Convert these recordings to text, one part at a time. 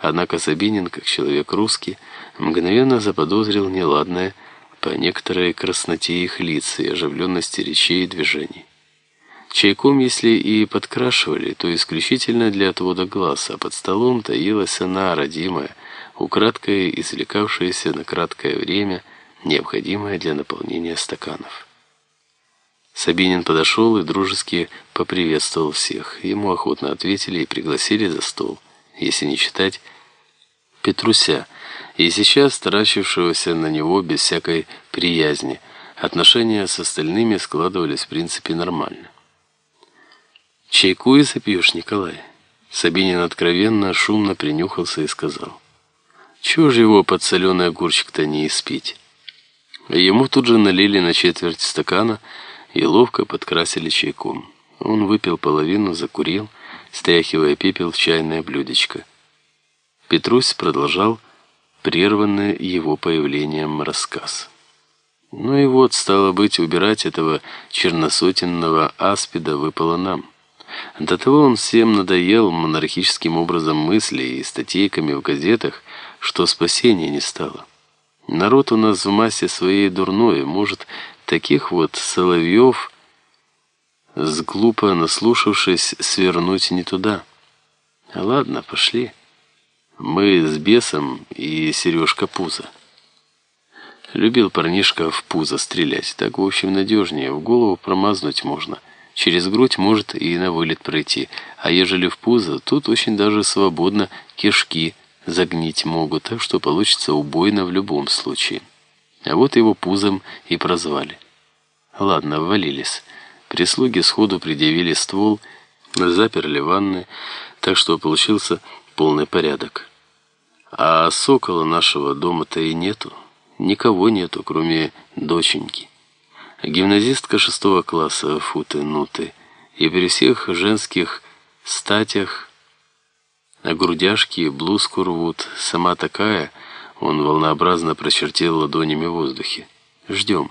Однако Сабинин, как человек русский, мгновенно заподозрил неладное по некоторой красноте их лиц и оживленности речей и движений. Чайком, если и подкрашивали, то исключительно для отвода глаз, а под столом таилась она, родимая, украдкой извлекавшаяся на краткое время, необходимая для наполнения стаканов. Сабинин подошел и дружески поприветствовал всех. Ему охотно ответили и пригласили за стол если не считать Петруся, и сейчас таращившегося на него без всякой приязни. Отношения с остальными складывались в принципе нормально. «Чайку и запьешь, Николай?» Сабинин откровенно, шумно принюхался и сказал. «Чего же его под соленый огурчик-то не испить?» Ему тут же налили на четверть стакана и ловко подкрасили чайком. Он выпил половину, закурил, стряхивая пепел в чайное блюдечко. Петрусь продолжал прерванный его появлением рассказ. Ну и вот, стало быть, убирать этого черносотенного аспида выпало нам. До того он всем надоел монархическим образом мысли и статейками в газетах, что спасения не стало. Народ у нас в массе своей дурной, может, таких вот соловьев с глупо наслушавшись, свернуть не туда. Ладно, пошли. Мы с бесом и Сережка Пузо. Любил парнишка в пузо стрелять. Так, в общем, надежнее. В голову промазнуть можно. Через грудь может и на вылет пройти. А ежели в пузо, тут очень даже свободно кишки загнить могут. Так что получится убойно в любом случае. А вот его пузом и прозвали. Ладно, ввалились. Прислуги сходу предъявили ствол, заперли ванны, так что получился полный порядок. А сокола нашего дома-то и нету. Никого нету, кроме доченьки. Гимназистка шестого класса, футы-нуты. И при всех женских статях на грудяшки блузку рвут. Сама такая, он волнообразно прочертил ладонями в воздухе. Ждем.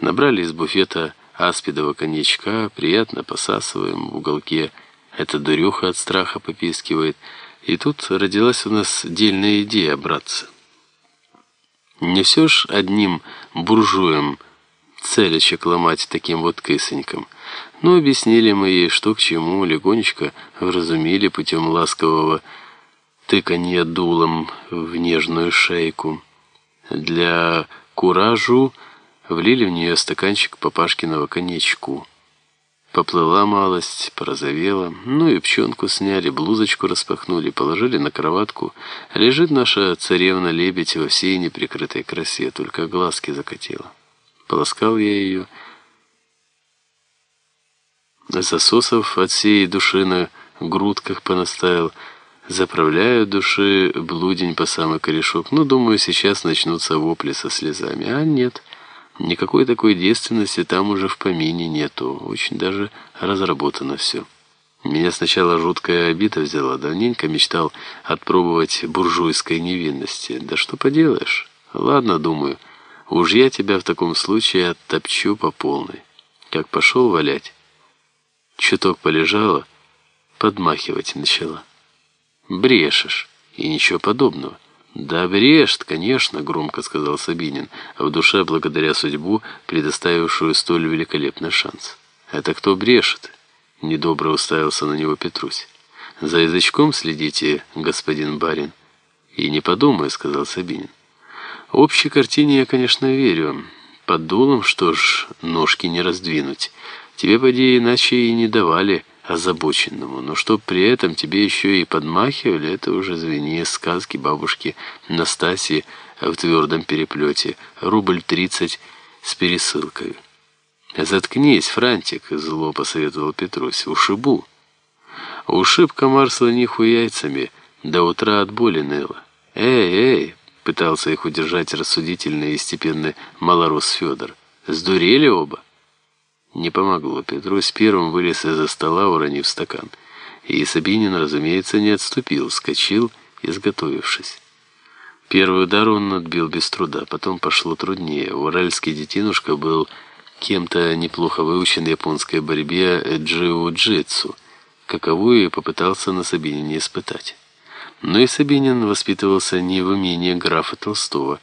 Набрали из буфета аспидова коньячка, приятно посасываем в уголке. Эта дурюха от страха попискивает. И тут родилась у нас дельная идея браться. Не все ж одним буржуем целячек ломать таким вот кысоньком. Но объяснили мы ей, что к чему, легонечко вразумили путем ласкового тыканья дулом в нежную шейку. Для куражу Влили в нее стаканчик папашкиного коньячку. Поплыла малость, порозовела, ну и пченку сняли, блузочку распахнули, положили на кроватку. Лежит наша царевна-лебедь во всей неприкрытой красе, только глазки закатила. Полоскал я ее. Засосов от всей души на грудках понаставил, заправляю души блудень по самый корешок. Ну, думаю, сейчас начнутся вопли со слезами. А нет, Никакой такой девственности там уже в помине нету. Очень даже разработано все. Меня сначала жуткая обида взяла. Давненько мечтал отпробовать буржуйской невинности. Да что поделаешь? Ладно, думаю. Уж я тебя в таком случае оттопчу по полной. Как пошел валять. Чуток полежала, подмахивать начала. Брешешь. И ничего подобного. «Да брешет, конечно», — громко сказал Сабинин, в душе благодаря судьбу, предоставившую столь великолепный шанс. «Это кто брешет?» — недобро уставился на него Петрусь. «За язычком следите, господин барин». «И не подумай», — сказал Сабинин. «Общей картине я, конечно, верю. Под дулом, что ж, ножки не раздвинуть. Тебе, поди, иначе и не давали» озабоченному. Но чтоб при этом тебе еще и подмахивали, это уже, звени, сказки бабушки Настасьи в твердом переплете. Рубль тридцать с пересылкой. «Заткнись, Франтик», — зло посоветовал Петрусь, — «ушибу». Ушиб комар слониху яйцами, до утра от боли ныло. «Эй, эй!» — пытался их удержать рассудительный и степенный малорос Федор. «Сдурели оба?» Не помогло. Петрусь первым вылез из-за стола, уронив стакан. И Сабинин, разумеется, не отступил, скочил, изготовившись. Первый удар он отбил без труда, потом пошло труднее. Уральский детинушка был кем-то неплохо выучен японской борьбе джиу-джитсу, каковую и попытался на Сабинине испытать. Но и Сабинин воспитывался не в умении графа Толстого,